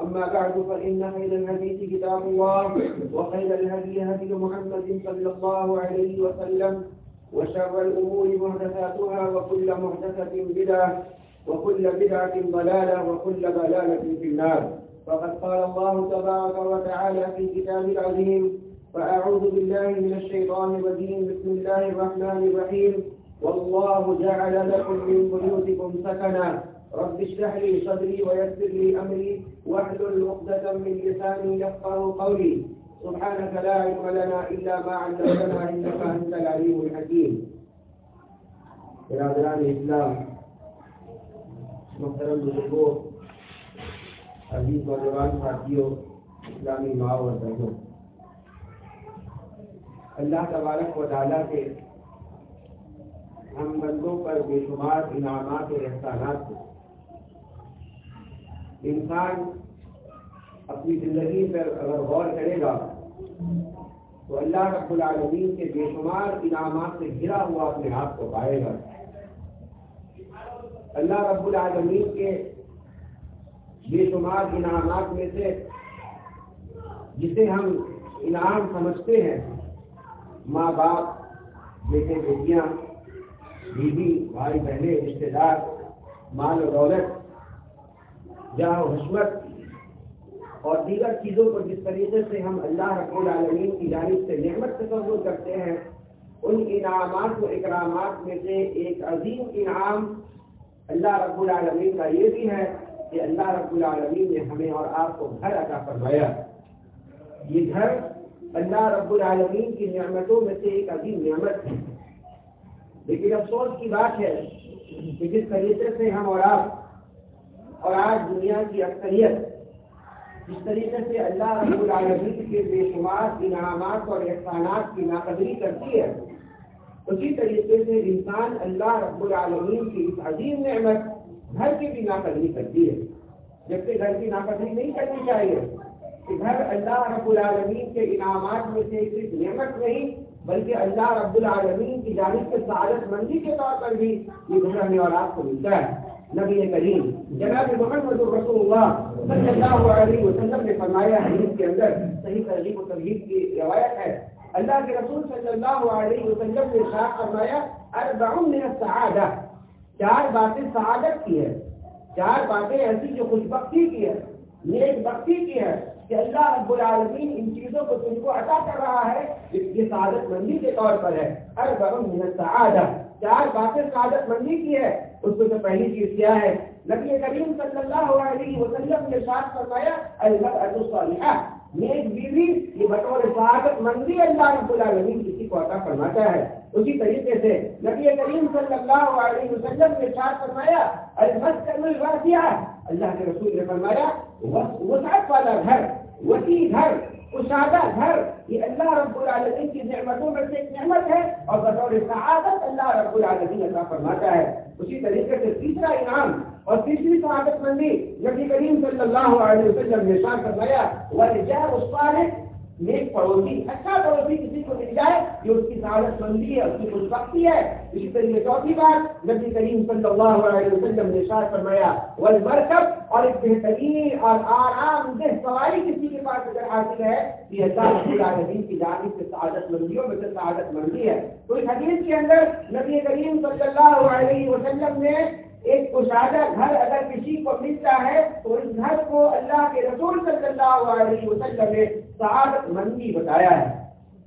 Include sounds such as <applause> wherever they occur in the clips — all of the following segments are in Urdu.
أما بعد، فإن خير الحديث كتاب الله، وخير الهدي هدي محمد صلى الله عليه وسلم، وشر الأمور محدثاتها، وكل محدثة بدعة، وكل بدعة ضلالة، وكل ضلالة في النار. فقد قال الله تبارك وتعالى في كتاب العظيم فأعوذ بالله من الشيطان الرجيم، بسم الله الرحمن الرحيم، والله جعل لكم من بيوتكم سكنا رب اشرح لي صدري ويسر لي امري واحلل عقدة من لساني يفقه قولي. سبحانك لا علم لنا الا ما علمتنا انك انت العليم الحكيم. برادران اسلام محترم بزرگوں، عزیز نوجوان ساتھیوں، اسلامی ماں اور بہنوں، اللہ تبارک و تعالیٰ کے ہم بندوں پر بے شمار انعامات اور احسانات کو انسان اپنی زندگی پر اگر غور کرے گا، تو اللہ رب العالمین کے بے شمار انعامات سے گھرا ہوا اپنے آپ کو پائے گا۔ اللہ رب العالمین کے بے شمار انعامات میں سے جسے ہم انعام سمجھتے ہیں، ماں باپ، بیٹے، بیٹیاں، بیوی، بھائی، بہنیں رشتے دار، مال و دولت جاہ و حسمت اور دیگر چیزوں کو جس طریقے سے ہم اللہ رب العالمین کی جانب سے نعمت تصور کرتے ہیں، ان انعامات و اکرامات میں سے ایک عظیم انعام اللہ رب العالمین کا یہ بھی ہے کہ اللہ رب العالمین نے ہمیں اور آپ کو گھر عطا فرمایا۔ یہ گھر اللہ رب العالمین کی نعمتوں میں سے ایک عظیم نعمت ہے۔ لیکن افسوس کی بات ہے کہ جس طریقے سے ہم اور آپ اور آج دنیا کی اکثریت جس طریقے سے اللہ رب العالمین کے بے شمار انعامات اور احسانات کی ناقدری کرتی ہے، اسی طریقے سے انسان اللہ رب العالمین کی اس عظیم نعمت گھر کی بھی ناقدری کرتی ہے۔ جبکہ گھر کی ناقدری نہیں کرنی چاہیے کہ گھر اللہ رب العالمین کے انعامات میں سے صرف نعمت نہیں، بلکہ اللہ رب العالمین کی جانب سے سعادت مندی کے طور پر بھی یہ گھر ہمیں اور آپ کو ملتا ہے۔ نبی کریم، جناب محمد رسول اللہ صلی اللہ علیہ وسلم نے فرمایا، حدیث کے اندر صحیح ترغیب و ترغیب کی روایت ہے۔ اللہ کے رسول صلی اللہ علیہ وسلم نے ارشاد فرمایا اربع من السعادہ۔ چار باتیں سعادت کی ہے چار باتیں ایسی جو خوش بختی کی ہے نیک بختی کی ہے کہ اللہ رب العالمین ان چیزوں کو تم کو عطا کر رہا ہے۔ یہ سعادت مندی کے طور پر ہے۔ اربع من السعادہ۔ چار باتیں سعادت مندی کی ہے اس میں سے پہلی چیز کیا ہے؟ نبی کریم صلی اللہ علیہ وسلم نے ساتھ فرمایا المرأة الصالحہ نیک بیوی یہ بطور سعادت مندی اللہ رب العالمین کسی کو عطا فرماتا ہے۔ اسی طریقے سے نبی کریم صلی اللہ علیہ وسلم نے ساتھ فرمایا المسکن الواسعہ اللہ کے رسول نے فرمایا، وسعت والا گھر، وسیع گھر۔ کشادہ گھر، یہ اللہ رب العالمین کی نعمتوں میں سے ایک نعمت ہے اور بطور سعادت اللہ رب العالمین عطا فرماتا ہے۔ اسی طریقے سے تیسرا انعام اور تیسری سعادت مندی نبی کریم صلی اللہ علیہ وسلم نے شان فرمایا ورجال الصالح نیک پڑوسی اچھا پڑوسی کسی کو مل جائے، یہ اس کی سعادت مندی ہے، اس کی خوش بختی ہے۔ اسی طریقے چوتھی بات نبی کریم صلی اللہ علیہ وسلم نے شان فرمایا والمرکب اور ایک بہترین اور آرام دہ سواری کسی کے پاس اگر حاصل ہے، یہ اللہ رب العالمین کی جانب سے سعادت مندیوں میں سے سعادت مندی ہے۔ تو اس حدیث کے اندر نبی کریم صلی اللہ علیہ وسلم نے ایک کشادہ گھر اگر کسی کو ملتا ہے، تو اس گھر کو اللہ کے رسول صلی اللہ علیہ وسلم نے سعادت مندی بتایا ہے۔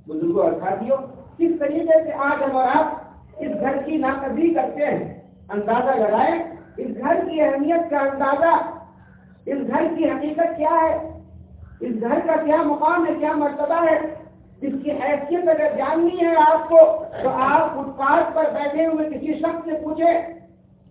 بزرگوں اور ساتھیوں کس طریقے سے آج ہم اور آپ اس گھر کی ناقدری کرتے ہیں؟ اندازہ لگائیں، اس گھر کی اہمیت کا اندازہ، اس گھر کی حقیقت کیا ہے؟ اس گھر کا کیا مقام ہے، کیا مرتبہ ہے؟ اس کی حیثیت اگر جاننی ہے آپ کو، تو آپ فٹ پاتھ پر بیٹھے ہوئے کسی شخص سے پوچھے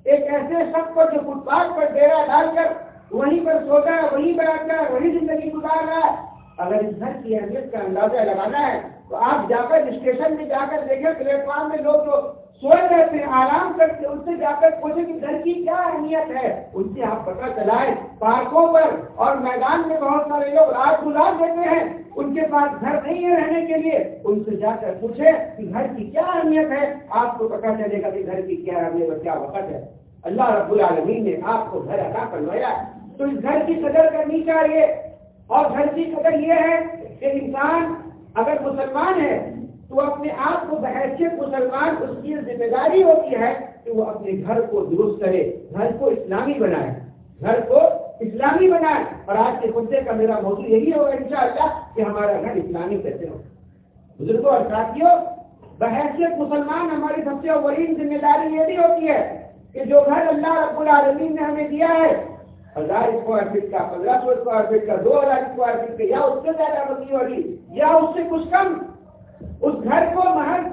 ایک ایسے شخص کو جو فٹ پاتھ پر ڈیرا ڈال کر وہیں پر سوتا ہے، وہیں بیٹھ کر وہی زندگی گزار رہا ہے۔ اگر اس گھر کی اہمیت کا اندازہ لگانا ہے، تو آپ جا کر اسٹیشن میں جا کر دیکھیں، پلیٹ فارم میں لوگ جو سوئے رہتے ہیں، آرام کرتے ان سے جا کر پوچھے کہ گھر کی کیا اہمیت ہے؟ ان سے آپ پتہ چلائے پارکوں پر اور میدان میں بہت سارے لوگ رات گزار دیتے ہیں۔ ان کے پاس گھر نہیں ہے رہنے کے لیے۔ ان سے جا کر پوچھے کہ گھر کی کیا اہمیت ہے؟ آپ کو پتا چلے گا کہ گھر کی کیا اہمیت اور کیا وقت ہے۔ اللہ رب العالمین نے آپ کو گھر ادا کروایا تو اس گھر کی قدر کرنی چاہیے۔ اور گھر کی قدر یہ ہے کہ انسان اگر مسلمان ہے تو اپنے آپ کو بحیثیت مسلمان اس کی ذمہ داری ہوتی ہے کہ وہ اپنے گھر کو درست کرے، گھر کو اسلامی بنائے، گھر کو اسلامی بنائے۔ اور آج کے خدے کا میرا موضوع یہی ہوگا ان شاء اللہ کہ ہمارا گھر اسلامی کیسے ہو۔ بزرگوں اور ساتھیوں بحیثیت مسلمان ہماری سب سے اولین ذمہ داری یہ بھی ہوتی ہے کہ جو گھر اللہ رب العالمین نے ہمیں دیا ہے ہزار اسکوائر فٹ کا پندرہ سو اسکوائر فٹ کا دو ہزار اسکوائر فٹ کا، یا اس سے زیادہ بندی ہوگی یا اس سے کچھ کم؟ اس گھر کو محض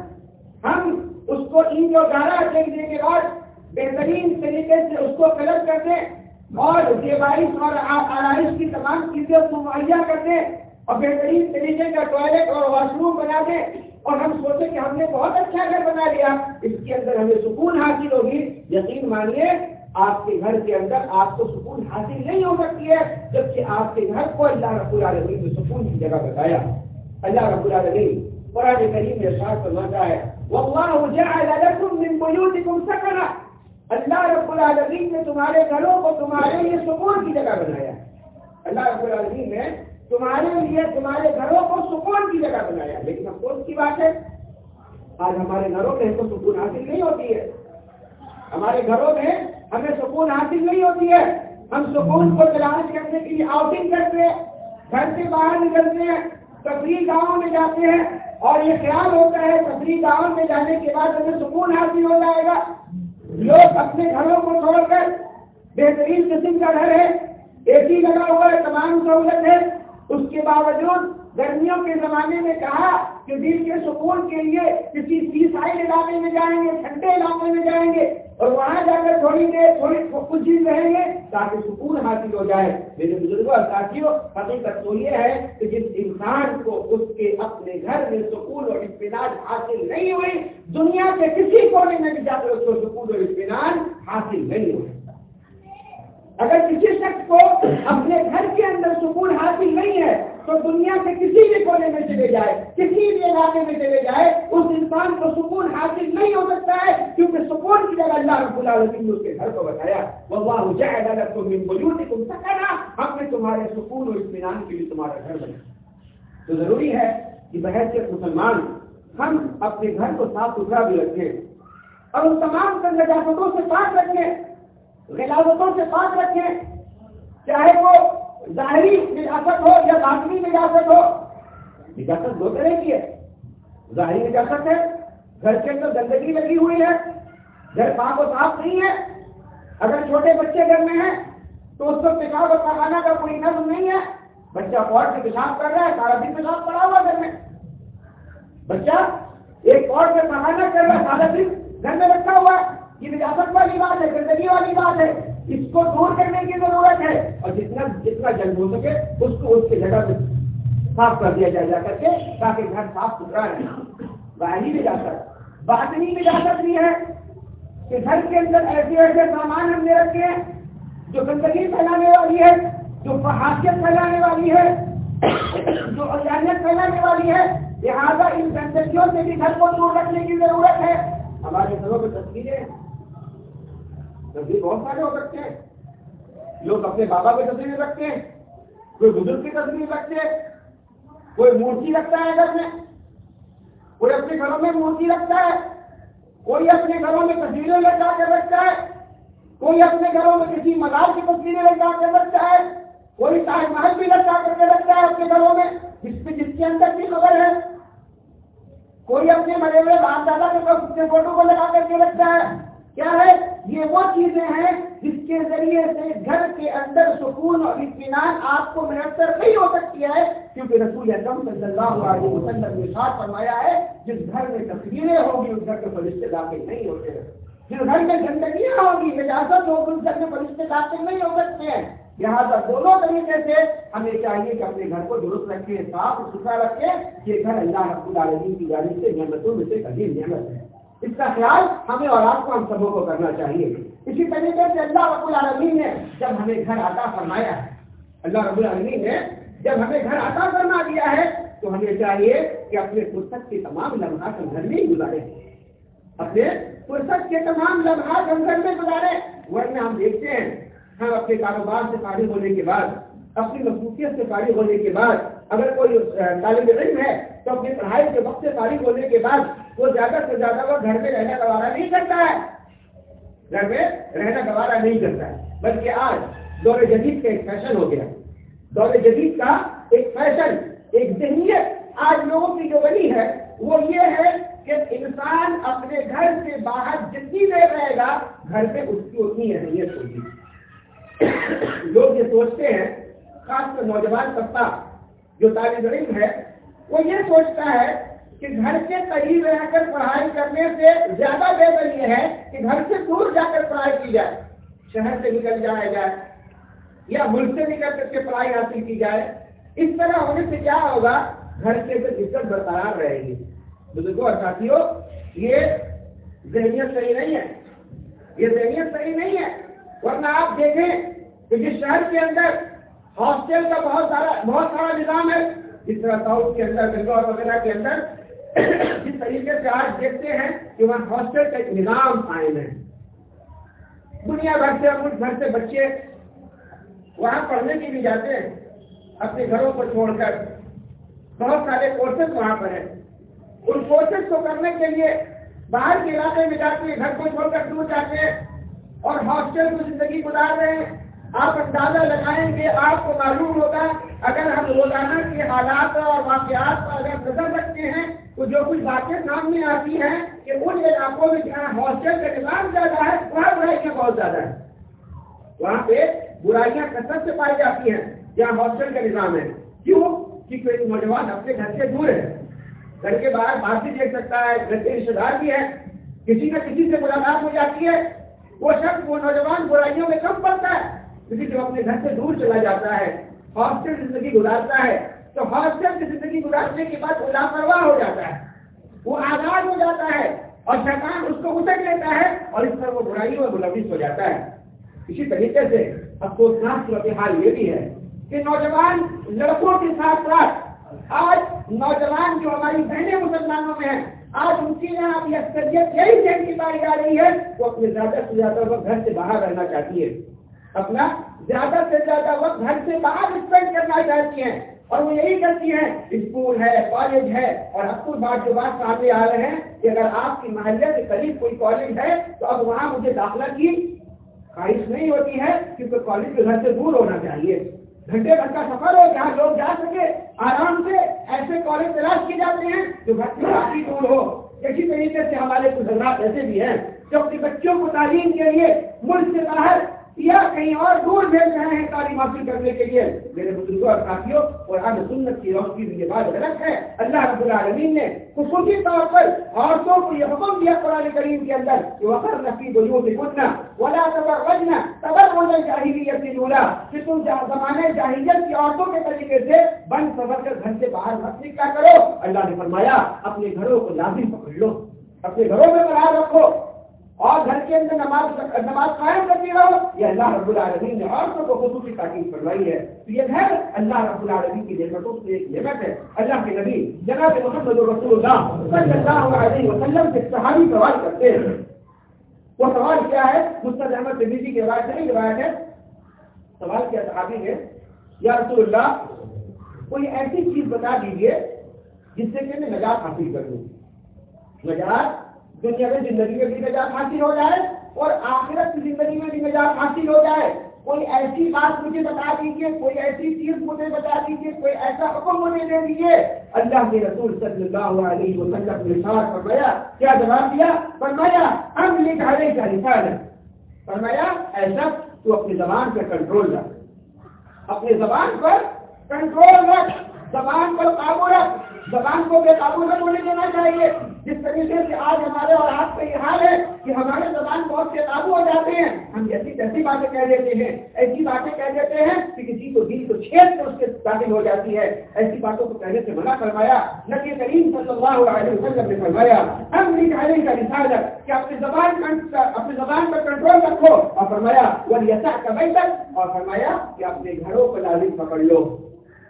ہم اس کو اینٹ اور گارا دینے کے بعد بہترین طریقے سے اس کو کلر کر دیں اور دیوائش اور آرائش کی تمام چیزیں اس کو مہیا کر دیں اور بہترین طریقے کا ٹوائلٹ اور واش روم بنا دیں اور ہم سوچیں کہ ہم نے بہت اچھا گھر بنا لیا۔ اس کے اندر ہمیں سکون حاصل ہوگی، یقین مانیے آپ کے گھر کے اندر آپ کو سکون حاصل نہیں ہو سکتی ہے، جبکہ آپ کے گھر کو اللہ رب العالمین نے سکون کی جگہ بتایا۔ اللہ رب العالمین قرآن کریم میں ارشاد فرماتا ہے، واللہ جعل لكم من بيوتكم سكنا اللہ رب العالمین نے تمہارے گھروں کو تمہارے لیے سکون کی جگہ بنایا۔ اللہ رب العالمین نے تمہارے لیے تمہارے گھروں کو سکون کی جگہ بنایا۔ لیکن افسوس کی بات ہے، آج ہمارے گھروں میں تو سکون حاصل نہیں ہوتی ہے۔ ہمارے گھروں میں ہمیں سکون حاصل نہیں ہوتی ہے۔ ہم سکون کو تلاش کرنے کے لیے آؤٹنگ کرتے ہیں، گھر سے باہر نکلتے ہیں، تفریح گاؤں میں جاتے ہیں۔ اور یہ خیال ہوتا ہے، تفریح گاؤں میں جانے کے بعد ہمیں سکون حاصل ہو جائے گا۔ لوگ اپنے گھروں کو چھوڑ کر بہترین قسم کا گھر ہے۔ اے سی لگا ہوا ہے، تمام سہولت ہے۔ اس کے باوجود گرمیوں کے زمانے میں کہا کہ دل کے سکون کے لیے کسی سی علاقے میں جائیں گے، ٹھنڈے علاقے میں جائیں گے اور وہاں جا کر تھوڑی دیر، تھوڑی کچھ دن رہیں گے تاکہ سکون حاصل ہو جائے۔ میرے بزرگوں اور ساتھیوں حقیقت تو یہ ہے کہ جس انسان کو اس کے اپنے گھر میں سکون اور اطمینان حاصل نہیں ہوئی، دنیا کے کسی کونے میں بھی جا کر اس کو سکون اور اطمینان حاصل نہیں ہوئی۔ اگر کسی شخص کو اپنے گھر کے اندر سکون حاصل نہیں ہے، تو دنیا کے کسی بھی کونے میں چلے جائے، کسی بھی علاقے میں چلے جائے، اس انسان کو سکون حاصل نہیں ہو سکتا ہے، کیونکہ سکون کی جگہ اللہ رب العالمین نے اس کے گھر کو بتایا وہ جائے گا تم تم سکنا، ہم نے تمہارے سکون اور اطمینان کے لیے تمہارا گھر بنا تو ضروری ہے کہ بحث مسلمان ہم اپنے گھر کو صاف ستھرا بھی رکھیں اور ان تمام نجاستوں سے پاک رکھیں۔ غلاظتوں سے پاک رکھیں۔ چاہے وہ ظاہری نجاست ہو یا باطنی نجاست ہو، نجاست دو طرح کی ہے۔ ظاہری نجاست ہے، گھر کے اندر گندگی لگی ہوئی ہے، گھر پاک و صاف نہیں ہے۔ اگر چھوٹے بچے گھر میں ہیں، تو اس کو پیشاب اور پکانا کا کوئی نظم نہیں ہے۔ بچہ پوٹ سے پیشاب کر رہا ہے، سارا دن پیشاب پڑا ہوا گھر میں۔ بچہ ایک پوٹ سے پکانا کر رہا ہے، سارا دن گھر میں رکھا ہوا ہے یہ نجاست والی بات ہے گندگی والی بات ہے، اس کو دور کرنے کی ضرورت ہے۔ اور جتنا جتنا جلد ہو سکے، اس کو اس کی جگہ پہ صاف کر دیا جائے، جا کر کے تاکہ گھر صاف ستھرا رہے۔ باہری بھی جا کر۔ باطنی بھی جا سکتی ہے کہ گھر کے اندر ایسے ایسے سامان ہم نے رکھے ہیں، جو گندگی پھیلانے والی ہے، جو فحاشیت پھیلانے والی ہے، جو اجانیت پھیلانے والی ہے۔ لہٰذا ان گندگیوں سے بھی گھر کو دور رکھنے کی ضرورت ہے۔ ہمارے گھروں میں تصویریں تصویر بہت سارے ہو سکتے ہیں۔ لوگ اپنے بابا کی تصویر رکھتے ہیں، کوئی بزرگ کی تصویر رکھتے ہیں، کوئی مورتی رکھتا ہے گھر میں، کوئی اپنے گھروں میں مورتی رکھتا ہے، کوئی اپنے گھروں میں تصویریں لگا کر رکھتا ہے، کوئی اپنے گھروں میں کسی مزار کی تصویریں لگا کے رکھتا ہے، کوئی تاج محل بھی لگا کر کے رکھتا ہے اپنے گھروں میں، جس پہ جس کے اندر کی خبر ہے۔ کوئی اپنے مرے ہوئے باپ دادا کے پاس فوٹو کو لگا کر کے رکھتا ہے کیا ہے؟ یہ وہ چیزیں ہیں جس کے ذریعے سے گھر کے اندر سکون اور اطمینان آپ کو میسر نہیں ہو سکتی ہے، کیونکہ رسول اکرم صلی اللہ علیہ وسلم نے ساتھ فرمایا ہے، جس گھر میں تصویریں ہوگی اس گھر کے فرشتے داخل نہیں ہوتے جس گھر میں گندگیاں ہوگی اجازت ہوگی اس گھر کے فرشتے داخل نہیں ہو سکتے ہیں۔ لہٰذا دونوں طریقے سے ہمیں چاہیے کہ اپنے گھر کو درست رکھے صاف ستھرا رکھے یہ گھر اللہ رب العالمین کی یعنی جانب سے نعمتوں میں سے قدیم نعمت ہے۔ اس کا خیال ہمیں اور آپ کو، ہم سبوں کو کرنا چاہیے۔ اسی طریقے سے اللہ رب العالمین نے جب ہمیں گھر آتا فرمایا ہے، اللہ رب العالمین نے جب ہمیں گھر آتا فرما دیا ہے، تو ہمیں چاہیے کہ اپنے فرصت کے تمام لمحات ہم گھر میں گزارے۔ اپنے فرصت کے تمام لمحات ہم گھر میں گزارے۔ ورنہ ہم دیکھتے ہیں، ہم اپنے کاروبار سے فارغ ہونے کے بعد، اپنی مصروفیت سے فارغ ہونے کے بعد اگر کوئی طالب علم ہے تو اپنی پڑھائی کے وقت سے فارغ ہونے کے بعد وہ زیادہ سے زیادہ وہ گھر میں رہنا گوارا نہیں کرتا ہے۔ گھر میں رہنا گوارا نہیں کرتا ہے۔ بلکہ آج دور جدید کا ایک فیشن ہو گیا۔ دور جدید کا ایک فیشن، ایک ذہنیت آج لوگوں کی جو بنی ہے، وہ یہ ہے کہ انسان اپنے گھر سے باہر جتنی دیر رہے گا، گھر پہ اس کی اتنی اہمیت ہوگی۔ لوگ یہ سوچتے ہیں، خاص کر نوجوان طبقہ جو طالب علم ہے، وہ یہ سوچتا ہے کہ گھر کے قریب رہ کر پڑھائی کرنے سے زیادہ بہتر یہ ہے کہ گھر سے دور جا کر پڑھائی کی جائے، شہر سے نکل جایا جائے یا ملک سے نکل کر کے پڑھائی حاصل کی جائے۔ اس طرح ہونے سے کیا ہوگا؟ گھر کے اندر عزت برقرار رہے گی۔ بزرگوں اور ساتھیوں، یہ ذہنیت صحیح نہیں ہے۔ یہ ذہنیت صحیح نہیں ہے۔ ورنہ آپ دیکھیں کہ جس شہر کے اندر ہاسٹل کا بہت سارا بہت سارا نظام ہے۔ جس طرح ساؤتھ کے اندر، بنگال وغیرہ کے اندر <clears throat> جس طریقے سے آج دیکھتے ہیں کہ وہاں ہاسٹل کا ایک نظام قائم ہے۔ دنیا بھر سے ملک بھر سے بچے وہاں پڑھنے کے لیے جاتے ہیں، اپنے گھروں کو چھوڑ کر۔ بہت سارے کورسز وہاں پر ہیں۔ ان کورسز کو کرنے کے لیے باہر کے علاقے میں جاتے ہیں، گھر کو چھوڑ کر دور جاتے ہیں اور ہاسٹل میں زندگی گزار رہے ہیں۔ آپ اندازہ لگائیں گے آپ معلوم ہوگا، اگر ہم روزانہ کے حالات اور واقعات پر اگر نظر رکھتے ہیں، تو جو کچھ باتیں سامنے آتی ہیں کہ ان علاقوں میں جہاں ہاسٹل کا نظام زیادہ ہے، وہاں برائیاں بہت زیادہ ہیں۔ وہاں پہ برائیاں کثرت سے پائی جاتی ہیں، جہاں ہاسٹل کا نظام ہے۔ کیوں؟ کہ کوئی نوجوان اپنے گھر سے دور ہے۔ گھر کے باہر بات بھی دیکھ سکتا ہے، گھر کے رشتے دار بھی ہے کسی نہ کسی سے ملاقات ہو جاتی ہے۔ وہ شخص، وہ نوجوان برائیوں میں کم پڑتا ہے۔ کیونکہ جب اپنے گھر سے دور چلا جاتا ہے ہاسٹل زندگی گزارتا ہے، تو ہاسٹل کی زندگی گزارنے کے بعد وہ لاپرواہ ہو جاتا ہے۔ وہ آزاد ہو جاتا ہے اور شیطان اس کو اتر لیتا ہے اور اس پر وہ برائیوں میں ملوث ہو جاتا ہے۔ اسی طریقے سے افسوسناک صورت حال یہ بھی ہے کہ نوجوان لڑکوں کے ساتھ ساتھ آج نوجوان جو ہماری بہنیں مسلمانوں میں ہیں، آج ان کی یہاں ابھی اکثریت یہی دیکھنے پائی جا رہی ہے، وہ اپنے زیادہ سے زیادہ وقت گھر سے باہر رہنا چاہتی ہے۔ اپنا زیادہ سے زیادہ وقت گھر سے باہر اسپینڈ کرنا چاہتی ہیں۔ اور وہ یہی کرتی ہیں، اسکول ہے کالج ہے، اور اب بات جو بات سامنے آ رہے ہیں کہ اگر آپ کی محلے کے قریب کوئی کالج ہے تو اب وہاں مجھے داخلہ کی خواہش نہیں ہوتی ہے کیونکہ کالج کے گھر سے دور ہونا چاہیے۔ گھنٹے بھر کا سفر ہو، جہاں لوگ جا سکے آرام سے ایسے کالج تلاش کیے جاتے ہیں جو گھر سے کافی دور ہو۔ اسی طریقے سے ہمارے کچھ حضرات ایسے بھی ہیں۔ جو اپنے بچوں کو تعلیم کے لیے ملک سے باہر یا کہیں اور دور بھیج رہے ہیں تعلیم حاصل کرنے کے لیے۔ میرے بزرگوں اور ساتھیوں اور آج سنت کی روشنی بھی یہ بات غلط ہے۔ اللہ رب العالمین نے خصوصی طور پر عورتوں کو یہ حکم دیا قرآن کریم کے اندر کہ وقر نفی بجو سے ولا تبر وجنا تبر ہونا چاہیے اپنی کہ تم زمانے جاہیت کی عورتوں کے طریقے سے بند سبر کر گھر سے باہر مت کیا کرو۔ اللہ نے فرمایا، اپنے گھروں کو لازم پکڑ لو۔ اپنے گھروں میں برار رکھو۔ اور گھر کے اندر نماز نماز قائم کرتی رہو یہ اللہ رب العالمین نے عورتوں کو خصوصی تاکید فرمائی ہے۔ تو یہ گھر اللہ رب العالمین کی نعمتوں سے ایک نعمت ہے۔ اللہ کے نبی، جناب محمد رسول اللہ صلی اللہ علیہ وسلم سے صحابی سوال کرتے ہیں۔ وہ سوال کیا ہے؟ مستد احمد نبی کی روایت نہیں روایت ہے۔ سوال کیا صحابی نے؟ یا رسول اللہ، کوئی ایسی چیز بتا دیجیے جس سے کہ میں نجات حاصل کر دوں۔ نجات دنیا میں زندگی کے بھی نجات حاصل ہو جائے اور آخرت کی زندگی میں بھی نجات حاصل ہو جائے، کوئی ایسی بات مجھے بتا دیجیے کوئی ایسی چیز مجھے بتا دیجیے کوئی ایسا حکم مجھے دے دیجیے اللہ کے رسول صلی اللہ علیہ وسلم نے فرمایا، کیا جواب دیا؟ فرمایا، ہم لکھ ہرے کا لکھا ہے فرمایا ایسا تو اپنی زبان پر کنٹرول رکھ۔ اپنی زبان پر کنٹرول رکھ۔ زبان پر قابو رکھ۔ زبان کو بے قابو نہ ہونے دینا چاہیے۔ جس طریقے سے آج ہمارے اور آپ کا یہ حال ہے کہ ہمارے زبان بہت سے قابو ہو جاتے ہیں۔ ہم ایسی ایسی باتیں کہہ دیتے ہیں، ایسی باتیں کہہ دیتے ہیں کہ کسی کو دل کو چھید کر اس کے داخل ہو جاتی ہے۔ ایسی باتوں کو کہنے سے منع فرمایا، نبی کریم صلی اللہ علیہ وسلم نے فرمایا، ہم نہیں کا رسالت کہ اپنی زبان اپنی زبان پر کنٹرول رکھو۔ اور فرمایا وہ یسا کا بہتر اور فرمایا کہ اپنے گھروں کو لازم پکڑ لو۔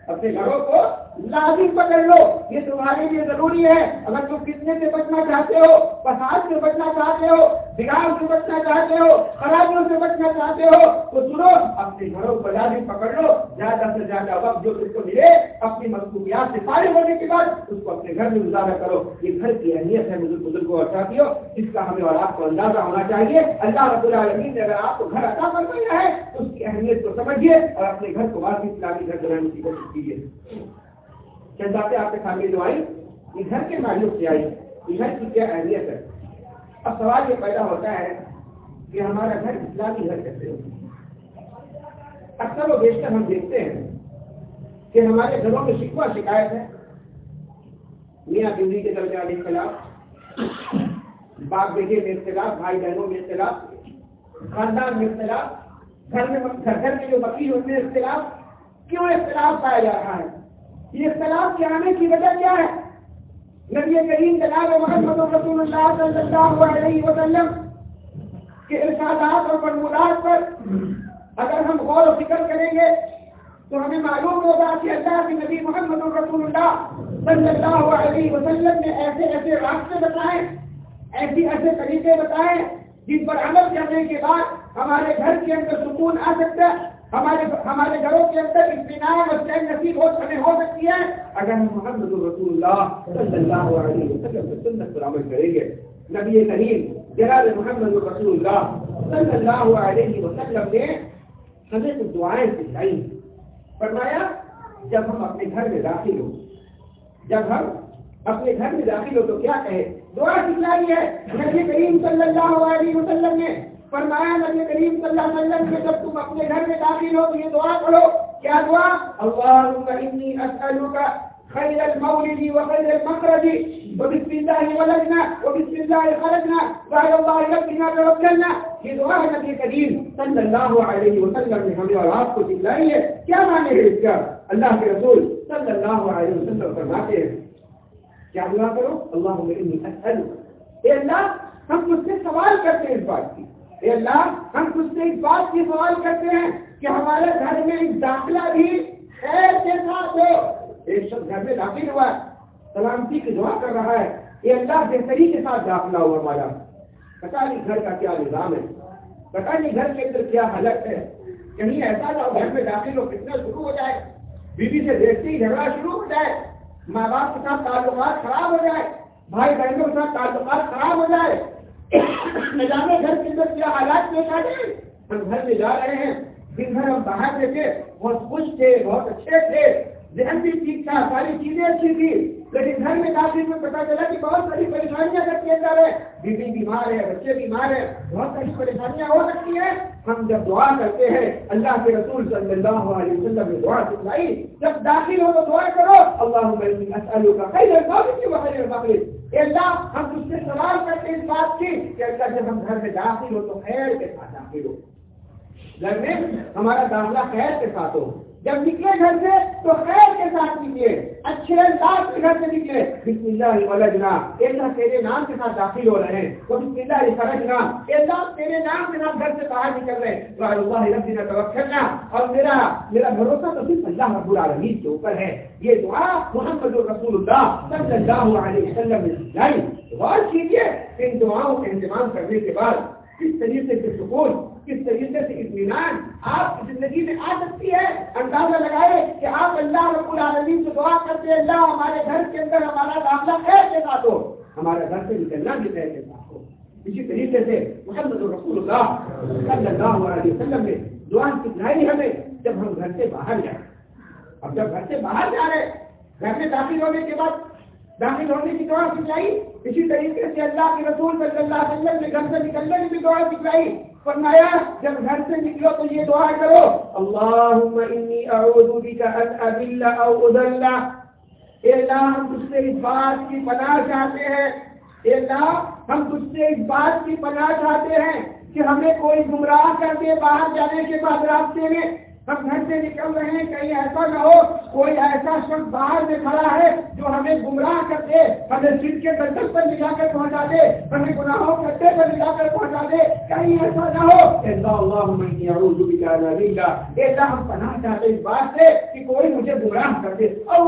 اپنے گھروں کو لازم پکڑ لو، یہ تمہارے لیے ضروری ہے۔ اگر تم کتنے سے بچنا چاہتے ہو، فساد سے بچنا چاہتے ہو بگاڑ سے بچنا چاہتے ہو، خرابیوں سے بچنا چاہتے ہو، تو سنو، اپنے گھروں کو لازم پکڑ لو۔ زیادہ سے زیادہ وقت جو تم کو ملے، اپنی مصروفیات سے فارغ ہونے کے بعد اس کو اپنے گھر میں گزارا کرو۔ یہ گھر کی اہمیت ہے، بزرگ بزرگوں اور ساتھیوں، جس کا ہمیں اور آپ کو اندازہ ہونا چاہیے۔ اللہ رب العالمین نے اگر آپ کو گھر عطا کر دیا ہے، تو اس کی اہمیت کو سمجھیے اور اپنے گھر کو واقعی اسلامی گھر بنانے کی کوشش کیجیے۔ چند آپ کے سامنے جو آئی یہ گھر کے معلوم سے آئی یہ گھر کی کیا اہمیت ہے؟ اب سوال یہ پیدا ہوتا ہے کہ ہمارا گھر اسلامی گھر کیسے ہو اکثر و بیشتر ہم دیکھتے ہیں کہ ہمارے گھروں میں شکوا شکایت ہے۔ میاں بیوی کے درجہ کے خلاف باپ بیٹے میں اختلاف، بھائی بہنوں میں اختلاف، خاندان میں اختلاف، گھر میں گھر میں جو وکیل ہوتے ہیں، اختلاف، کیوں اختلاف پایا جا رہا ہے؟ یہ اختلاف کے آنے کی وجہ کیا ہے؟ نبی کریم جناب محمد رسول اللہ صلی اللہ علیہ وسلم کے ارشادات اور فرمولات پر اگر ہم غور و فکر کریں گے تو ہمیں معلوم ہوگا کہ اللہ کے نبی محمد رسول اللہ صلی اللہ علیہ وسلم نے ایسے ایسے راستے بتائے، ایسی ایسے طریقے بتائے جن پر عمل کرنے کے بعد ہمارے گھر کے اندر سکون آ سکتا ہے۔ ہمارے ہمارے گھروں کے اندر اطمینان اور چین نصیب ہو ہمیں ہو سکتی ہے۔ اگر ہم محمد رسول اللہ صلی اللہ علیہ وسلم کی سنت پر عمل کریں گے، نبی کریم، جناب محمد رسول اللہ صلی اللہ علیہ وسلم نے ہمیں کچھ دعائیں سکھائی فرمایا، جب ہم اپنے گھر میں داخل ہو جب ہم اپنے گھر میں داخل ہو تو کیا کہے دعا سکھلائی ہے۔ نبی کریم صلی اللہ علیہ وسلم نے فرمایا، نبی کریم صلی اللہ علیہ وسلم کہ جب تم اپنے گھر میں داخل ہو تو یہ دعا کرو، کیا دعا؟ اللهم انی اسالک خیر المولد وخیر المخرج وبسم الله ولدنا وبسم الله خرجنا وعلى الله ربنا توكلنا یہ دعا ہے نبی کریم صلی اللہ علیہ وسلم نے ہمیں اور آپ کو دکھلائی ہے۔ کیا معنی ہے اس کا؟ اللہ کے رسول صلی اللہ علیہ وسلم فرماتے ہیں، کیا دعا کرو؟ اللهم انی اسالک اے اللہ، ہم تجھ سے سوال کرتے ہیں اس بات کی۔ اے اللہ، ہم تجھ سے اس بات کی سوال کرتے ہیں کہ ہمارے گھر میں داخلہ بھی خیر کے ساتھ ہو۔ ایک شخص گھر میں داخل ہوا سلامتی کی دعا کر رہا ہے یہ اللہ بہتری کے ساتھ داخلہ ہوا ہمارا۔ پتا نہیں گھر کا کیا نظام ہے۔ پتا نہیں گھر کے اندر کیا حالت ہے۔ کہیں ایسا نہ گھر میں داخل ہو کتنا شروع ہو جائے۔ بیوی سے دیکھتے ہی جھگڑا شروع ہو جائے۔ ماں باپ کے ساتھ تعلقات خراب ہو جائے۔ بھائی بہنوں کے ساتھ تعلقات خراب ہو جائے۔ نہ جانے گھر کے اندر کیا حالات پیش آ گئے ہم گھر میں جا رہے ہیں دن بھر ہم باہر سے تھے بہت خوش تھے، بہت اچھے تھے، ذہن بھی ٹھیک تھا، ساری چیزیں اچھی تھی لیکن گھر میں داخل میں پتا چلا کہ بہت ساری پریشانیاں گھر کے اندر ہے۔ بیوی بیمار ہے، بچے بیمار ہیں، بہت ساری پریشانیاں ہو سکتی ہیں۔ ہم جب دعا کرتے ہیں، اللہ کے رسول صلی اللہ علیہ وسلم نے دعا سکھلائی۔ جب داخل ہو تو دعا کرو اللہ اللہ، ہم اس سے سوال کرتے ہیں اس بات کی کہ اللہ جب ہم گھر میں داخل ہو تو خیر کے ساتھ داخل ہو۔ گھر میں ہمارا داخلہ خیر کے ساتھ ہو۔ جب نکلے گھر سے تو خیر کے ساتھ نکلے۔ اچھے انداز کے گھر سے نکلے بسم اللہ ولجنا اللہ تیرے نام کے ساتھ داخل ہو رہے ہیں۔ وہ بسم اللہ خرجنا اللہ تیرے نام کے ساتھ گھر سے باہر نکل رہے ہیں۔ اللہ، ربنا توکلنا اور میرا میرا بھروسہ تو صرف اللہ رب العالمین کے اوپر ہے۔ یہ دعا محمد رسول اللہ صلی اللہ علیہ وسلم نے سکھائی غور کیجیے ان دعاؤں کا انتظام کرنے کے بعد، کس طریقے سے سکون کس طریقے سے اطمینان آپ کی زندگی میں آ سکتی ہے؟ اندازہ لگائے کہ آپ اللہ رب العالمین سے دعا کرتے اللہ ہمارے گھر کے اندر ہمارا داخلہ خیر کے ساتھ ہو ہمارا گھر سے نکلنا بھی خیر کے ساتھ ہو۔ اسی طریقے سے محمد رسول اللہ صلی اللہ علیہ وسلم نے دعا سکھائی ہمیں جب ہم گھر سے باہر جائیں۔ اب جب گھر سے باہر جا رہے گھر میں داخل ہونے کے بعد داخل ہونے کی دعا سکھائی اسی طریقے سے اللہ کے رسول صلی اللہ علیہ وسلم نے گھر سے نکلنے کی بھی دعا سکھائی فرمایا، جب گھر سے نکلو تو یہ دعا کرو، اللہم انی اعوذ بک ان اذل او اذل. اے اللہ، ہم تجھ سے اس بات کی پناہ چاہتے ہیں۔ اے اللہ، ہم تجھ سے اس بات کی پناہ چاہتے ہیں کہ ہمیں کوئی گمراہ کر دے باہر جانے کے بعد راستے میں۔ ہم گھر سے نکل رہے ہیں، کہیں ایسا نہ ہو، کوئی ایسا شخص باہر میں کھڑا ہے جو ہمیں گمراہ کر دے، ہمیں سر کے دردر پر لے جا کر پہنچا دے، ہمیں گناہوں کٹے پر لے جا کر پہنچا دے، کہیں ایسا نہ ہو۔ ایسا ہم پناہ چاہتے اس بات سے کہ کوئی مجھے گمراہ کر دے۔ اور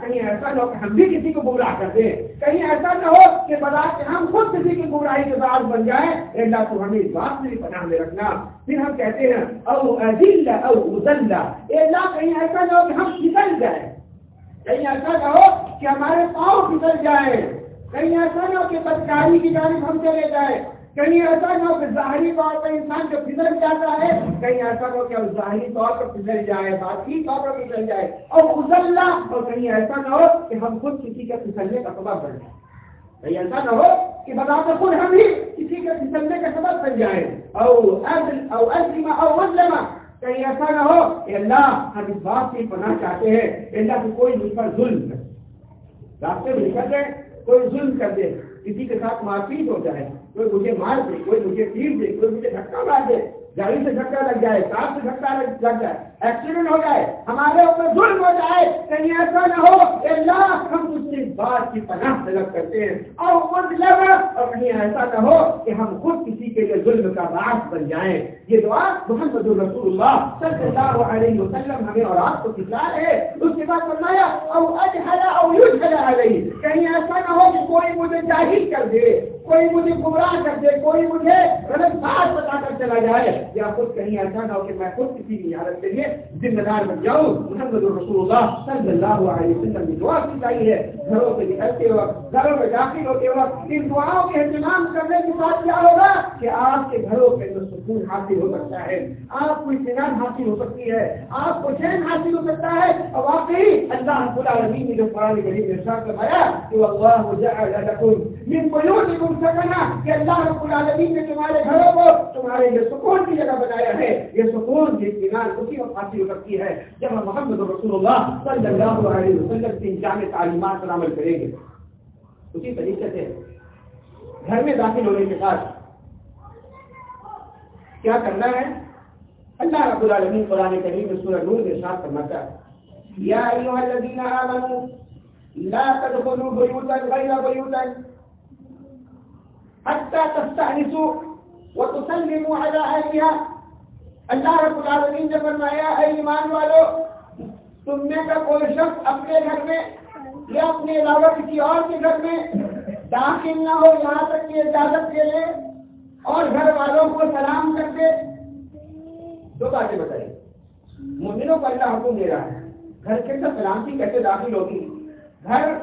کہیں ایسا نہ ہو کہ ہم بھی کسی کو گمراہ کر دیں کہیں ایسا نہ ہو کہ بتا کہ ہم خود کسی کی گمراہی کے بعد بن جائیں۔ اللہ، تو ہمیں اس بات سے بھی پناہ میں رکھنا۔ پھر ہم کہتے ہیں، او عزل او مزلہ اے اللہ، کہیں ایسا نہ ہو کہ ہم پھسل جائیں۔ کہیں ایسا نہ ہو کہ ہمارے پاؤں پھسل جائیں۔ کہیں ایسا نہ ہو کہ بدکاری کی جانب ہم چلے جائیں۔ کہیں ایسا نہ ہو کہ ظاہری طور پر انسان جو پھسل جاتا ہے، کہیں ایسا نہ ہو کہ ہم ظاہری طور پر پھسل جائے باقی طور پر پھسل جائے اور مزلہ اور کہیں ایسا نہ ہو کہ ہم خود کسی کے پھسلنے کا سبب بن جائیں۔ یعنی ایسا نہ ہو کہ بتا تو خود ہم ہی کسی کے پھسلنے کا سبب بن جائے او او او مسلمہ کہیں ایسا نہ ہو کہ اللہ ہم اس بات کی پناہ چاہتے ہیں اللہ کو کوئی مجھ پر ظلم کر راستے میں نکل جائے، کوئی ظلم کر دے، کسی کے ساتھ مار پیٹ ہو جائے۔ کوئی مجھے مار دے، کوئی مجھے تیر دے، کوئی مجھے دھکا مار دے۔ گاڑی سے دھکا لگ جائے، کار سے دھکا لگ جائے۔ ایکسیڈنٹ ہو جائے، ہمارے اوپر ظلم ہو جائے، کہیں ایسا نہ ہو اللہ ہم دوسری بات کی پناہ طلب کرتے ہیں۔ اور مطلب اور کہیں ایسا نہ ہو کہ ہم خود کسی کے لیے ظلم کا باعث بن جائیں۔ یہ دعا محمد رسول اللہ صلی اللہ علیہ وسلم ہمیں اور آپ کو سکھلا رہے اس کے بعد فرمایا، او اجہلا او یجہلا علیہ کہیں ایسا نہ ہو کہ کوئی مجھے جاہل کر دے، کوئی مجھے گمراہ کر دے، کوئی مجھے غلط بات بتا کر چلا جائے۔ یا خود کہیں ایسا نہ ہو کہ میں خود کسی کی حالت کے لیے ذمہ دار بن جاؤں محمد رسول اللہ صلی اللہ علیہ وسلم کی دعا کی چاہیے گھروں سے نکلتے وقت، گھروں میں داخل ہوتے وقت ان دعاؤں کے اہتمام کرنے کے ساتھ کیا ہوگا؟ کہ آپ کے گھروں کے اندر سکون حاصل ہو سکتا ہے۔ آپ کو اطمینان حاصل ہو سکتی ہے۔ آپ کو چین حاصل ہو سکتا ہے۔ اور واقعی اللہ رب العالمین نے جو قرآن کریم ارشاد فرمایا کہ اللہ جعل لكم من بيوتكم سكنا کہ اللہ رب العالمین نے تمہارے گھروں کو، تمہارے لیے سکون کی جگہ بنایا ہے یہ سکون اسی وقت حاصل ہو سکتی ہے جب ہم محمد رسول اللہ صلی اللہ علیہ وسلم کی جامع تعلیمات پر عمل کریں گے۔ اسی طریقے سے گھر میں داخل ہونے کے بعد کیا کرنا ہے؟ اللہ رب العالمین قرآن کریم میں سورہ نور میں ساتھ کرنا چاہتا یا ایوہ الذین آمنوا لا تدخلوا بیوتا غیر بیوتا حتی تستعنسوا وتسلموا على اہلیہ اللہ رب العالمین نے فرمایا، اے ایمان والو، تم میں کا کوئی شخص اپنے گھر میں یا اپنے علاوہ کسی اور کے گھر میں داخل نہ ہو، یہاں تک کہ اجازت لے لے اور گھر والوں کو سلام کر دے۔ دو باتیں بتائیے۔ مومنوں کو اللہ حکم دے رہا ہے، گھر کے اندر سلامتی کیسے داخل ہوگی؟ گھر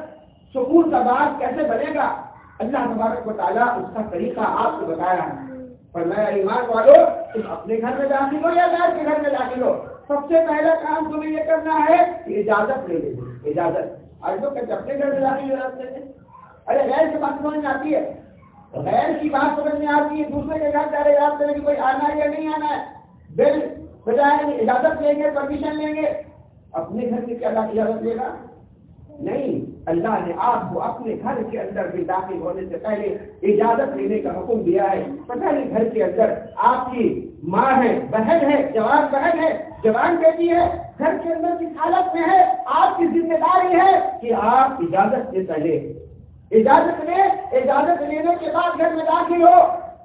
سکون کا بات کیسے بنے گا؟ اللہ تبارک و تعالیٰ اس کا طریقہ آپ کو بتایا ہے۔ پر میں ایمان والو، تم اپنے گھر میں داخل ہو یا غیر کے گھر میں داخل ہو؟ سب سے پہلا کام تمہیں یہ کرنا ہے کہ اجازت لے لے اجازت۔ آج لوگ اپنے گھر میں داخل ہو ہیں ارے، غیر کی بات سمجھ میں آتی ہے۔ غیر کی بات سمجھ میں آتی ہے، دوسرے کے گھر جا رہے، یاد کریں کوئی آنا ہے یا نہیں آنا ہے۔ بل، بجائے اجازت لیں گے پرمیشن لیں گے۔ اپنے گھر میں کیا اجازت لے گا نہیں۔ اللہ نے آپ کو اپنے گھر کے اندر بھی داخل ہونے سے پہلے اجازت لینے کا حکم دیا ہے۔ پتہ نہیں گھر کے اندر آپ کی ماں ہے، بہن ہے، جوان بہن ہے، جوان بیٹی ہے، گھر کے اندر کس حالت میں ہے؟ آپ کی ذمہ داری ہے کہ آپ اجازت سے پہلے، اجازت لے اجازت لینے کے بعد گھر میں داخل ہو۔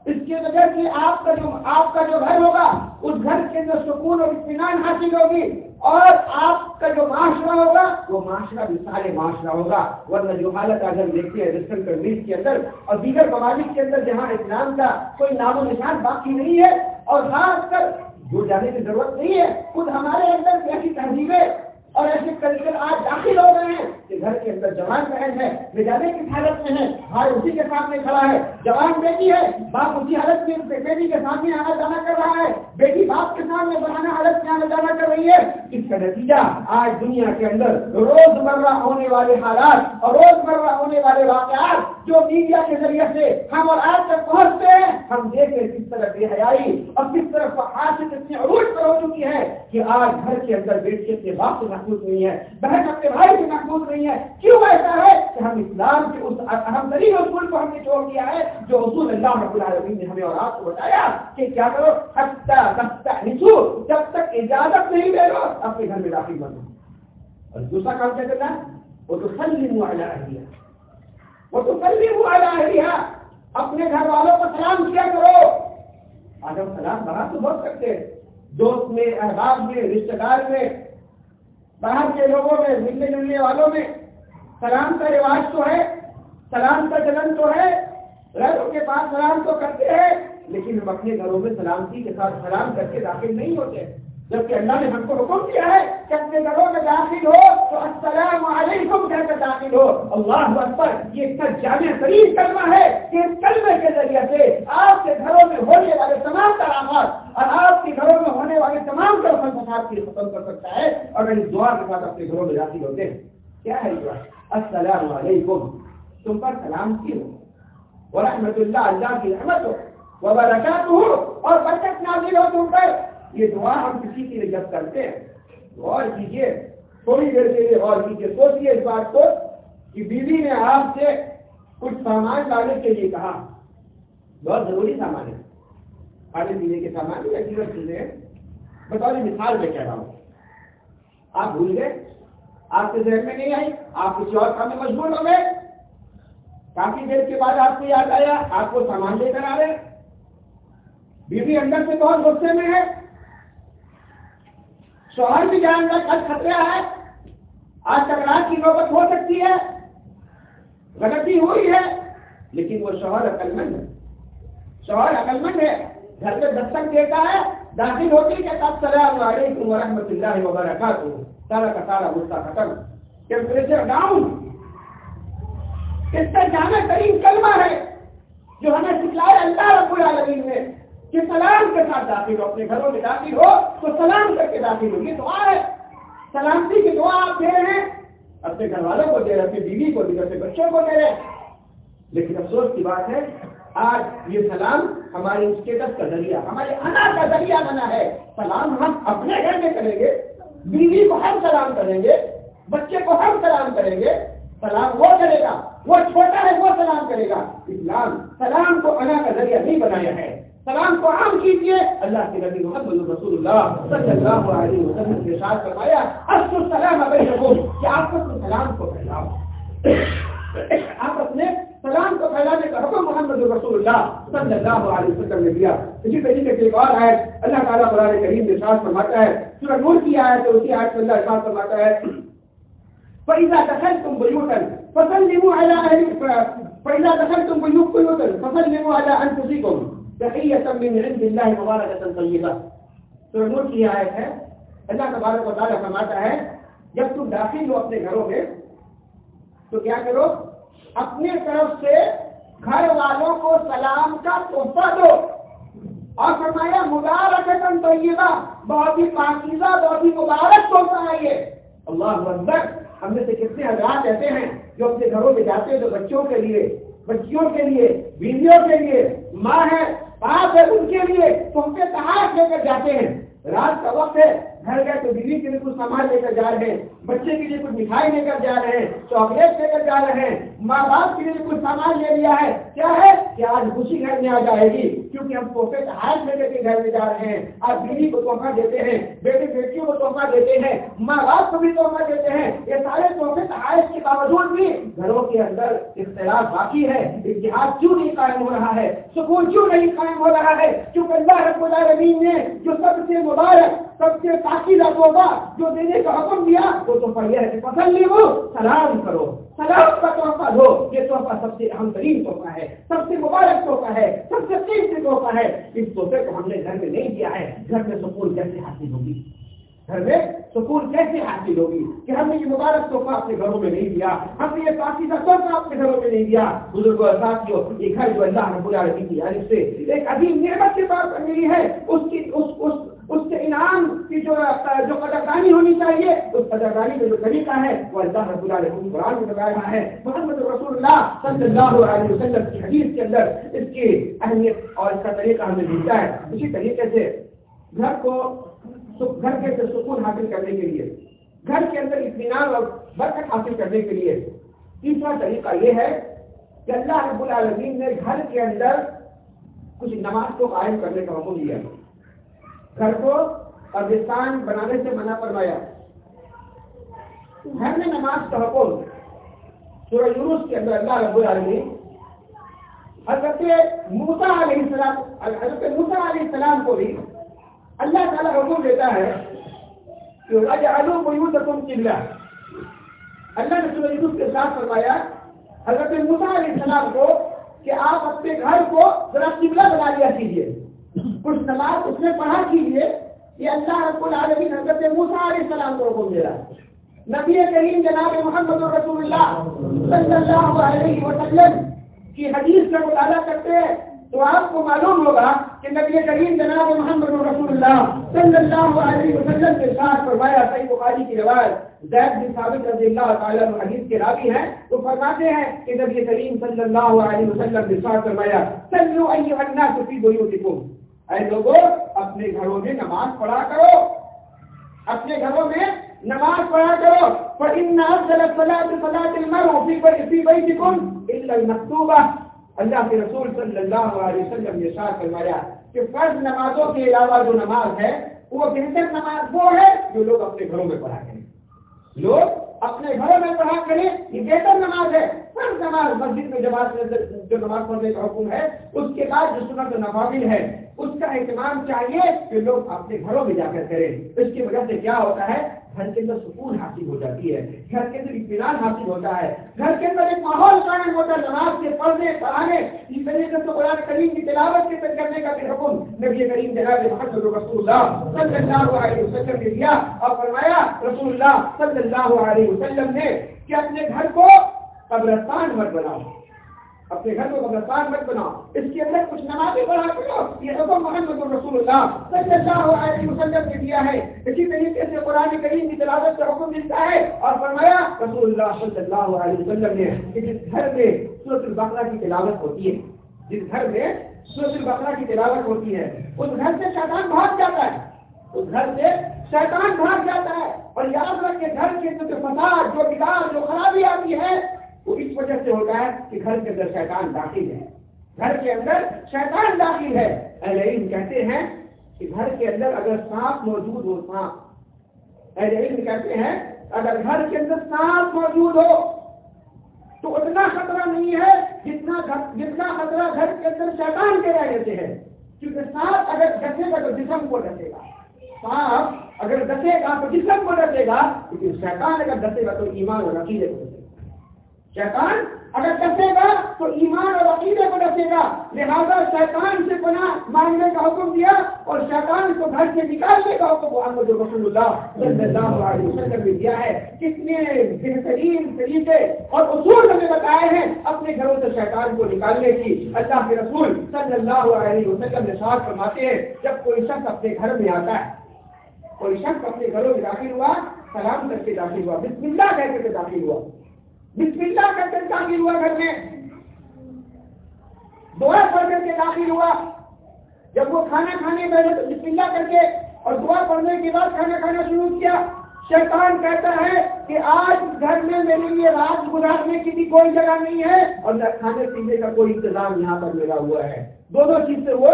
اس کی وجہ سے آپ کا جو آپ کا جو گھر ہوگا، اس گھر کے اندر سکون اور اطمینان حاصل ہوگی اور آپ کا جو معاشرہ ہوگا، وہ معاشرہ بھی سارے معاشرہ ہوگا۔ ورنہ جو حالت اگر دیکھتے ہیں ویسٹرن کنٹریز کے اندر اور دیگر ممالک کے اندر جہاں اسلام کا کوئی نام و نشان باقی نہیں ہے اور خاص کر جو جانے کی ضرورت نہیں ہے، خود ہمارے اندر ایسی تہذیبیں اور ایسے کلچر آج داخل ہو گئے ہیں کہ گھر کے اندر جوان بہن ہے لے جانے کس حالت میں ہے بھائی اسی کے سامنے کھڑا ہے، جوان بیٹی ہے، باپ اسی حالت میں بیٹی کے سامنے آنا جانا کر رہا ہے، بیٹی باپ کے سامنے بنانا حالت میں آنا جانا کر رہی ہے، اس کا نتیجہ آج دنیا کے اندر روز مرہ ہونے والے حالات اور روز مرہ ہونے والے واقعات جو میڈیا کے ذریعے سے ہم اور آج تک پہنچتے ہیں، ہم دیکھیں کس طرح بے حیائی اور کس طرح آج اتنی عروج پر ہو چکی ہے کہ آج گھر کے اندر بیٹی اپنے باپ سے محفوظ نہیں ہے بہن اپنے بھائی سے محفوظ نہیں ہے کیوں ایسا ہے کہ ہم اسلام کے اس اہم ترین اصول کو ہم نے چھوڑ دیا ہے جو اصول اللہ رب العالمین نے ہمیں اور آپ کو بتایا کہ کیا کرو؟ جب تک اجازت نہیں دے گا اپنے گھر میں داخل بنو اور دوسرا کام کیا کرنا وہ تو سلیم والا ہے وہ تو سلیم والا ہے اپنے گھر والوں کو سلام کیا کرو. آج ہم سلام باہر تو بہت سکتے ہیں. دوست میں، احباب میں رشتے دار میں، باہر کے لوگوں میں، ملنے جلنے والوں میں سلام کا رواج تو ہے، سلام کا چلن تو ہے غیروں کے پاس سلام تو کرتے ہیں، لیکن ہم اپنے گھروں میں سلامتی کے ساتھ سلام کر کے داخل نہیں ہوتے۔ جبکہ اللہ نے ہم کو حکم کیا ہے کہ اپنے گھروں میں داخل ہو تو السلام علیکم کہہ کر داخل ہو۔ اللہ اکبر، یہ اتنا جامع ترین کلمہ ہے کہ اس کلمے کے ذریعے سے آپ کے گھروں میں ہونے والے تمام کرامات اور آپ کے گھروں میں ہونے والے تمام کرفل فساد کی ختم کر سکتا ہے اور اس دعا کے ساتھ اپنے گھروں میں داخل ہوتے ہیں۔ کیا ہے دعا السلام علیکم۔ تم پر سلام کی ہو ورحمت اللہ اللہ کی رحمت ہو۔ وبرکات ہو۔ اور برکت نازل ہو تم پر۔ یہ دعا ہم کسی کے لیے جب کرتے ہیں۔ غور کیجیے تھوڑی دیر کے لیے غور کیجیے سوچیے اس بات کو کہ بیوی نے آپ سے کچھ سامان لانے کے لیے کہا۔ بہت ضروری سامان ہے۔ کھانے پینے کے سامان یا دیگر چیزیں بطور مثال میں کہہ رہا ہوں۔ آپ بھول گئے؟ آپ کے ذہن میں نہیں آئی؟ آپ کسی اور کام میں مجبور ہو گئے؟ کافی دیر کے بعد آپ کو یاد آیا، آپ کو سامان لے کر آ رہے بیوی اندر سے بہت غصے میں ہے۔ شوہر بھی جان کا کل خطرہ ہے۔ آج تکرار کی نوبت ہو سکتی ہے۔ غلطی ہوئی ہے، لیکن وہ شوہر عقل مند ہے۔ شوہر عقل مند ہے، گھر میں دستک دیتا ہے، داخل ہوتی کہ تب سلام علیکم ورحمۃ اللہ وبرکاتہ۔ سارا کا سارا غصہ ختم۔ ٹیمپریچر ڈاؤن اس کا جامع ترین کلمہ ہے جو ہمیں سکھلایا اللہ رب العالمین نے۔ کہ سلام کے ساتھ داخل ہو، اپنے گھروں میں داخل ہو، تو سلام کر کے داخل ہو۔ یہ دعا ہے۔ سلامتی کی دعا آپ دے رہے ہیں۔ اپنے گھر والوں کو دے رہے اپنی بیوی کو دے رہے اپنے بچوں کو دے رہے لیکن افسوس کی بات ہے، آج یہ سلام ہمارے اسٹیٹس کا ذریعہ، ہمارے انا کا ذریعہ بنا ہے۔ سلام ہم اپنے گھر میں کریں گے، بیوی کو ہم سلام کریں گے، بچے کو ہم سلام کریں گے۔ سلام وہ کرے گا، وہ چھوٹا ہے، وہ سلام کرے گا۔ اسلام سلام کو انا کا ذریعہ نہیں بنایا ہے۔ سلام کو عام کیجیے اللہ کے نبی محمد رسول اللہ صلی اللہ علیہ وسلم کے ساتھ فرمایا السلام علیکم کہ آپ کو سلام کو پھیلاؤ۔ آپ اپنے سلام کو پھیلانے کا حکم محمد رسول اللہ صلی اللہ علیہ وسلم نے دیا۔ اسی طریقے سے ایک اور ہے اللہ تعالیٰ قرآن کریم کے ساتھ فرماتا ہے۔ سورہ نور کی آیت ہے، اسی آیت میں اللہ ساتھ فرماتا ہے، فَإِذَا دَخَلْتُمْ بُيُوتًا فَسَلِّمُوا عَلَىٰ أَهْلِكُمْ فَإِذَا دَخَلْتُمْ بُيُوتًا فَسَلِّمُوا عَلَىٰ أَنفُسِكُمْ من عند اللہ مبارک طیبہ تو نور کی آیت ہے، اللہ تبارک و تعالیٰ فرماتا ہے، جب تم داخل ہو اپنے گھروں میں، تو کیا کرو؟ اپنے طرف سے گھر والوں کو سلام کا تحفہ دو۔ اور فرمایا مبارک طیبہ، بہت ہی پاکیزہ، بہت ہی مبارک تحفہ ہے یہ۔ اللہ اکبر، ہم میں سے کتنے حضرات ایسے ہیں جو اپنے گھروں میں جاتے ہیں تو بچوں کے لیے، بچیوں کے لیے، بیویوں کے لیے، ماں ہے پاس ہے ان کے لیے۔ تم سے تحاش لے کر جاتے ہیں۔ رات کا وقت ہے۔ گھر گئے تو بیوی کے لیے کچھ سامان لے کر جا رہے ہیں، بچے کے لیے کچھ مٹھائی لے کر جا رہے ہیں، چاکلیٹ لے کر جا رہے ہیں، ماں باپ کے لیے کچھ سامان لے لیا ہے۔ کیا ہے؟ کہ آج خوشی گھر میں آ جائے گی، کیونکہ ہم تحفے ہاتھ لے کر کے گھر میں جا رہے ہیں۔ آج بیوی کو تحفہ دیتے ہیں بیٹے بیٹیوں کو تحفہ دیتے ہیں، ماں باپ کو بھی تحفہ دیتے ہیں۔ یہ سارے تحفے تحائف کے باوجود بھی گھروں کے اندر اختلاف باقی ہے۔ اتحاد کیوں نہیں قائم ہو رہا ہے؟ سکون کیوں نہیں قائم ہو رہا ہے؟ کیونکہ اللہ رب العالمین نے جو سب سے مبارک سب سے تاکیدہ توحفہ جو دینے کا حکم دیا، وہ تو یہ ہے کہ پسند لی وہ سلام کرو۔ سلام کا تحفہ دو، یہ تحفہ سب سے اہم ترین تحفہ ہے، سب سے مبارک تحفہ ہے، سب سے قیمتی تحفہ ہے۔ اس تحفے کو ہم نے گھر میں نہیں دیا ہے، گھر میں سکون کیسے حاصل ہوگی؟ گھر میں سکون کیسے حاصل ہوگی کہ ہم نے یہ مبارک تحفہ اپنے گھروں میں نہیں دیا، ہم نے یہ پاکیزہ تحفہ اپنے گھروں میں نہیں دیا۔ بزرگوں ساتھیوں یہ گھر جو اللہ نے بلا رہی تھی یعنی سے ایک عظیم نعمت کے طور پر ملی ہے، اس کی، اس اس اس کے انعام کی جو جو قدردانی ہونی چاہیے، اس قدردانی کا جو طریقہ ہے، وہ اللہ رب العالمین قرآن میں بتایا ہے۔ محمد رسول اللہ صلی اللہ علیہ وسلم کی حدیث کے اندر اس کی اہمیت اور اس کا طریقہ ہمیں ملتا ہے۔ اسی طریقے سے گھر کو گھر کے سکون حاصل کرنے کے لیے، گھر کے اندر اطمینان اور برکت حاصل کرنے کے لیے۔ تیسرا طریقہ یہ ہے کہ اللہ رب العالمین نے گھر کے اندر کچھ نماز کو قائم کرنے کا حکم دیا۔ گھر کو قبرستان بنانے سے منع فرمایا۔ گھر میں نماز کا حکم، سورہ یونس کے اندر اللہ رب العالمین، حضرت موسا علیہ السلام، حضرت موسا علیہ السلام کو بھی اللہ تعالیٰ حکم دیتا ہے کہ قبلہ۔ اللہ نے سورہ یوسف کے ساتھ فرمایا، حضرت موسیٰ علیہ السلام کو کہ آپ اپنے گھر کو ذرا قبلہ بنا لیا کیجیے کچھ نماز اس نے پڑھا کیجیے یہ اللہ رب العالمین حضرت موسیٰ علیہ السلام کو حکم دے رہا ہے۔ نبی کریم جناب محمد رسول اللہ صلی اللہ علیہ وسلم کی حدیث کا مطالعہ کرتے ہیں تو آپ کو معلوم ہوگا کہ نبی کریم جناب محمد رسول اللہ صلی اللہ علیہ وسلم کے ساتھ فرمایا، صحیح بخاری کی روایت زید بن ثابت رضی اللہ تعالیٰ حدیث کے راوی ہیں۔ تو فرماتے ہیں کہ نبی کریم صلی اللہ علیہ وسلم نے ساتھ فرمایا سلو ایھا الناس فی بیوتکم۔ اے لوگوں اپنے گھروں میں نماز پڑھا کرو۔ اپنے گھروں میں نماز پڑھا کرو۔ فإن أفضل الصلاة اللہ کے رسول صلی اللہ علیہ وسلم نے شاہ فرمایا کہ فرض نمازوں کے علاوہ جو نماز ہے، وہ بہتر نماز وہ ہے جو لوگ اپنے گھروں میں پڑھا کریں۔ لوگ اپنے گھروں میں پڑھا کریں، یہ بہتر نماز ہے۔ فرض نماز مسجد میں جماعت جو نماز پڑھنے کا حکم ہے، اس کے بعد جو سنت نفاذل ہے، اس کا اہتمام چاہیے کہ لوگ اپنے گھروں میں جا کر کریں۔ اس کی وجہ سے کیا ہوتا ہے؟ گھر کے اندر سکون حاصل ہو جاتی ہے۔ گھر کے اندر اطمینان حاصل ہوتا ہے۔ گھر کے اندر ایک ماحول قائم ہوتا ہے۔ نماز کے پڑھنے، پڑھانے اس طریقے سے قرآن کریم کی تلاوت کے کرنے کا بھی حکم نبی کریم جناب محمد رسول اللہ صلی اللہ علیہ وسلم نے دیا۔ اور فرمایا رسول اللہ صلی اللہ علیہ وسلم نے کہ اپنے گھر کو قبرستان مت بناؤ۔ اپنے گھر کو قبرستان مت بناؤ۔ اس کے اندر کچھ نمازیں پڑھا کرو۔ یہ حکم محمد رسول اللہ صلی اللہ علیہ وسلم نے دیا ہے۔ اسی طریقے سے قرآن کریم کی تلاوت کا حکم ملتا ہے۔ اور فرمایا رسول اللہ صلی اللہ علیہ وسلم نے کہ جس گھر میں سورت البقرہ کی تلاوت ہوتی ہے، جس گھر میں سورت البقرہ کی تلاوت ہوتی ہے، اس گھر سے شیطان بھاگ جاتا ہے۔ اس گھر سے شیطان بھاگ جاتا ہے۔ اور یاد رکھ کے گھر کے جو فساد، جو بگاڑ جو خرابی آتی ہے وہ اس وجہ سے ہوتا ہے کہ گھر کے اندر شیطان داخل ہے۔ گھر کے اندر شیطان داخل ہے۔ اہل علم کہتے ہیں کہ گھر کے اندر اگر سانپ موجود ہو، سانپ۔ اہل علم کہتے ہیں اگر گھر کے اندر سانپ موجود ہو، تو اتنا خطرہ نہیں ہے جتنا جتنا خطرہ گھر کے اندر شیطان کے رہ جاتے ہیں۔ کیونکہ سانپ اگر ڈسے گا تو جسم کو ڈسے گا۔ سانپ اگر ڈسے گا تو جسم کو ڈسے گا، لیکن شیطان اگر ڈسے گا تو ایمان اور عقیدے کو شیطان اگر ڈسے گا تو ایمان اور عقیدے کو ڈسے گا۔ لہٰذا شیطان سے پناہ مانگنے کا حکم دیا اور شیطان کو گھر سے نکالنے کا حکم محمد رسول اللہ صلی اللہ علیہ وسلم نے دیا ہے۔ کتنے بہترین طریقے اور اصول ہمیں بتائے ہیں اپنے گھروں سے شیطان کو نکالنے کی۔ اللہ کے رسول صلی اللہ علیہ وسلم نے ساتھ فرماتے ہیں، جب کوئی شخص اپنے گھر میں آتا ہے، کوئی شخص اپنے گھروں میں داخل ہوا، سلام کر کے داخل ہوا، بسم اللہ کہہ کے داخل ہوا۔ بسم اللہ کر کے داخل ہوا گھر میں۔ دعا پڑھ کر کے داخل ہوا۔ جب وہ کھانا کھانے بیٹھے تو بسم اللہ کر کے اور دعا پڑھنے کے بعد کھانا کھانا شروع کیا۔ شیطان کہتا ہے کہ آج گھر میں میرے لیے رات گزارنے کی بھی کوئی جگہ نہیں ہے۔ اور نہ کھانے پینے کا کوئی انتظام یہاں پر میرا ہوا ہے۔ دونوں چیز سے وہ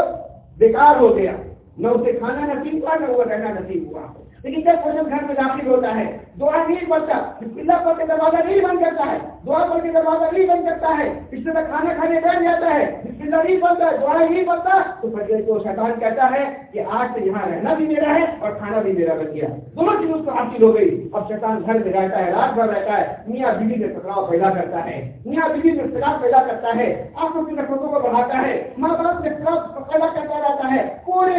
بیکار ہو گیا۔ نہ اسے کھانا نصیب ہوا، نہ وہ رہنا نصیب ہوا۔ لیکن جب وہ جب گھر میں داخل ہوتا ہے دعا نہیں پڑتا اللہ پڑھ کے دروازہ نہیں بند کرتا ہے۔ دعا پڑھ کے دروازہ نہیں بند کرتا ہے۔ اس سے کھانا کھانے بیٹھ جاتا ہے۔ بسم اللہ نہیں پڑتا دعا نہیں پڑتا تو پھر کو شیطان کہتا ہے کہ آج سے یہاں رہنا بھی میرا ہے اور کھانا بھی میرا بن گیا۔ دونوں چیز اس کو حاصل ہو گئی۔ اب شیطان گھر میں رہتا ہے، رات بھر رہتا ہے۔ میاں بیوی میں ٹکراؤ پیدا کرتا ہے۔ میاں بیوی میں اختلاف پیدا کرتا ہے۔ آنکھوں کی نفرتوں کو بڑھاتا ہے۔ ماں باپ میں اختلاف پیدا کرتا رہتا ہے۔ پورے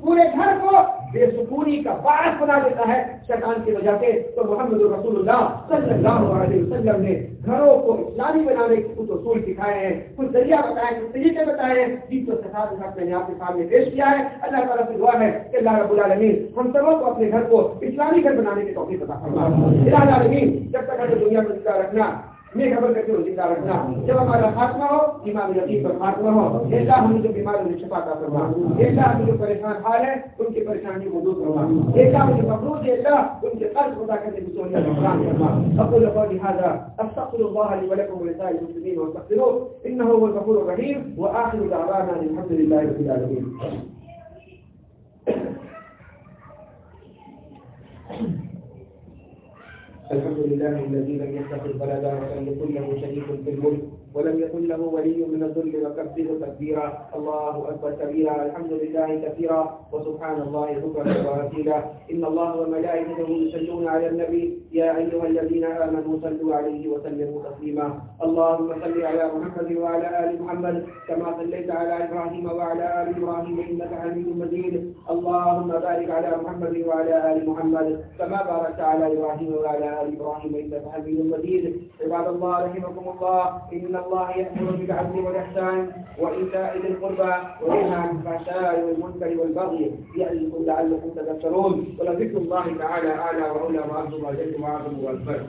پورے گھر کو بے سکونی کا باعث بنا دیتا ہے شیطان کی وجہ سے۔ تو محمد رسول اللہ صلی اللہ علیہ وسلم نے گھروں کو اسلامی بنانے کے کچھ اصول سکھائے ہیں کچھ ذریعہ بتائے کچھ طریقے بتائے ہیں۔ جن کو ساتھ میں نے آپ کے سامنے پیش کیا ہے۔ اللہ تعالیٰ سے دعا ہے کہ اللہ رب العالمین ہم سبوں کو اپنے گھر کو اسلامی گھر بنانے کی توفیق عطا فرما الہ العالمین جب تک ہمیں دنیا میں رکھنا یہ خبر کرتے ہو زندہ رکھنا جب ہمارا خاتمہ ہو ایمان یقین پر خاتمہ ہو ایسا ہم جو بیمار انہیں شفا کا فرما ایسا ہم جو پریشان حال ہے ان کی پریشانی کو دور کروا ایسا ہم جو مقروض ہے ان کے قرض خدا کرنے کی سہولت فراہم کروا اقول قولي هذا استغفر الله لي ولكم ولسائر المسلمين واستغفروه انه هو الغفور الرحيم واخر دعوانا الحمد لله رب العالمين Thank you. الحمد لله الذي لم يتخذ ولدا وكان يكن شريك في الملك. ولم يكن له ولي من الذل وكبره تكبيرا الله اكبر كبيرا الحمد لله كثيرا. وسبحان الله بكرة وأصيلا إن الله وملائكته يصلون على النبي. يا أيها الذين آمنوا صلوا عليه وسلموا تسليما. اللهم صل على محمد وعلى آل محمد كما صليت على إبراهيم وعلى آل إبراهيم إنك حميد مجيد. اللهم بارك على محمد وعلى آل محمد كما باركت على إبراهيم وعلى آل إبراهيم إنك حميد مجيد. عباد الله رحمكم الله. إن الله يأمر بالعدل والإحسان وإيتاء ذي القربى وينهى عن الفحشاء والمنكر والبغي يعظكم لعلكم تذكرون ولذكر الله تعالى أعلى وأولى وأرجو ما جئتم وأعظم والفرد